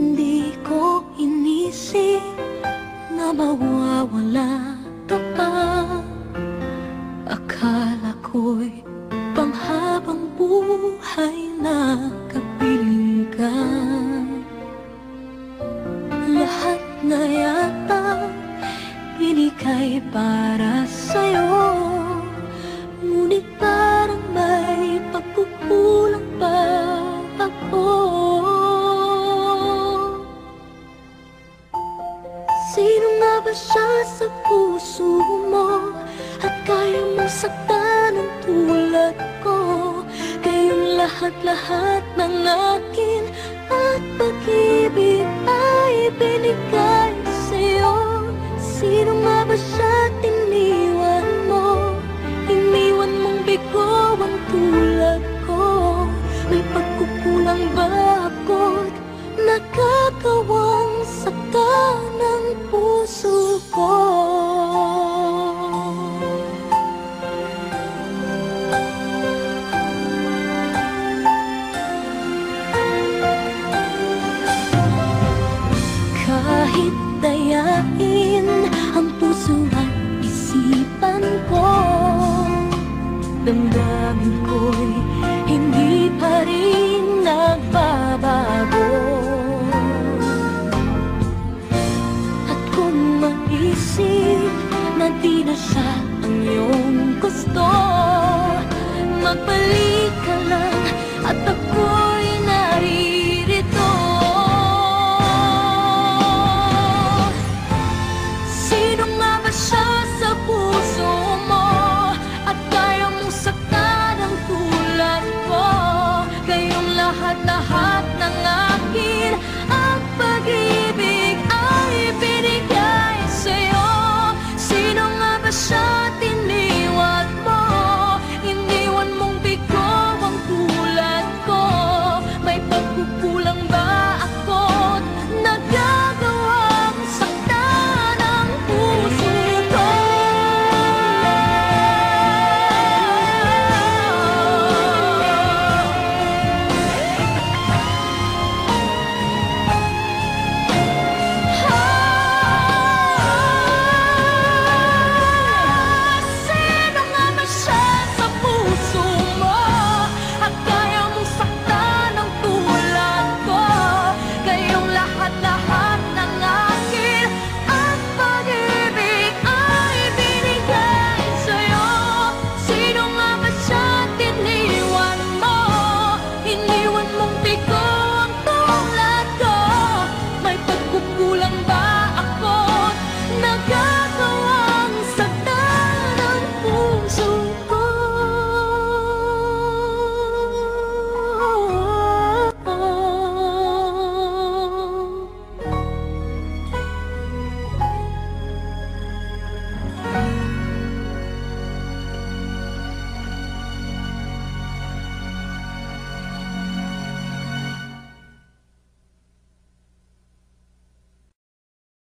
Hindi ko inisip na mawawala ka pa. Akala ko'y panghabang buhay na kapiling ka Lahat na yata binigay para sa'yo Ngunit parang Ba siya sa puso mo? At kaya mong saktan ang tulad ko Kayong lahat-lahat ng akin At pag-ibig ay binigay sa'yo Sino nga ba siya tiniwan mo? Iniwan mong bigo ang tulad ko May pagkukulang ba ako't ng puso ko. Kahit dayain ang puso at isipan ko Damdamin ko'y lang at